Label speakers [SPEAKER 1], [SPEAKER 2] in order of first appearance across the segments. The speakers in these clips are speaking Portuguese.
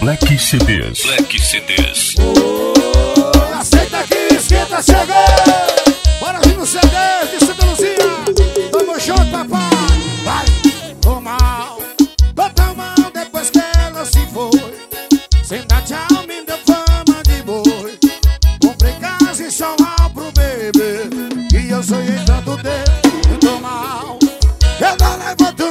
[SPEAKER 1] Black CDs.
[SPEAKER 2] Black CDs.
[SPEAKER 3] Oh, aceita que esquenta, chegou! Bora vir no CD de Santa Luzia! Tamo junto, papai! Vai! Tô mal, tô tão mal depois que ela se foi. Sem dar tchau, me deu fama de boi. Comprei casa e choral pro bebê. E eu sonhei tanto eu tô mal. Eu não levanto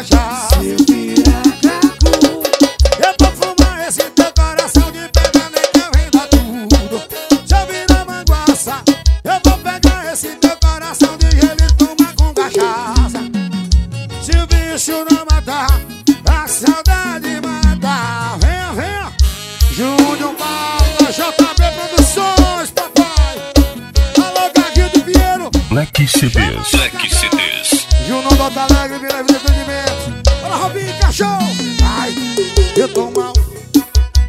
[SPEAKER 3] cachaça Se eu virar cracudo eu vou fumar esse teu coração de pedra, nem que eu renda tudo. Se eu virar manguaça, eu vou pegar esse teu coração de gelo e tomar com cachaça. Se o bicho não matar, a saudade matar. Venha, venha. Júnior Paula, JB Produções, papai. Alô, Gaguinho do Pinheiro.
[SPEAKER 1] Black CDs.
[SPEAKER 2] Black CDs.
[SPEAKER 3] Juno do Alto Alegre, Vila Vida Atendimento. Fala, Robinho, cachorro. Ai, eu tô mal.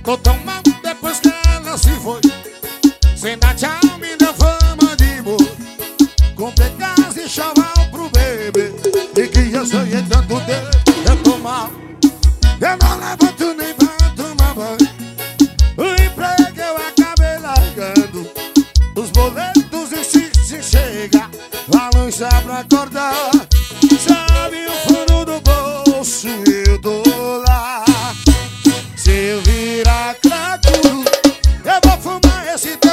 [SPEAKER 3] Tô tão mal depois que ela se foi. Sem dar tchau, me deu fama de boi. Comprei casa e chaval pro bebê. E que eu sonhei tanto dele. Eu tô mal. Eu não levanto nem pra tomar banho. O emprego eu acabei largando. Os boletos insistem chega A luz tá pra acordar fumar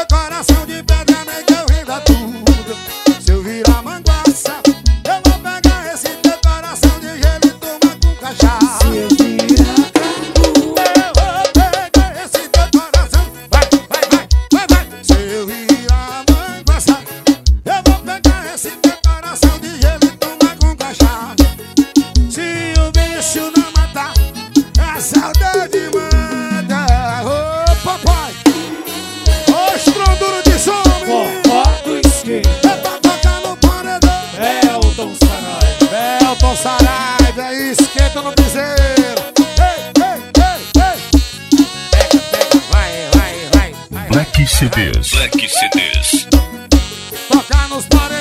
[SPEAKER 3] vai.
[SPEAKER 1] Black CDs.
[SPEAKER 2] Black CDs.
[SPEAKER 3] Tocar nos paredões.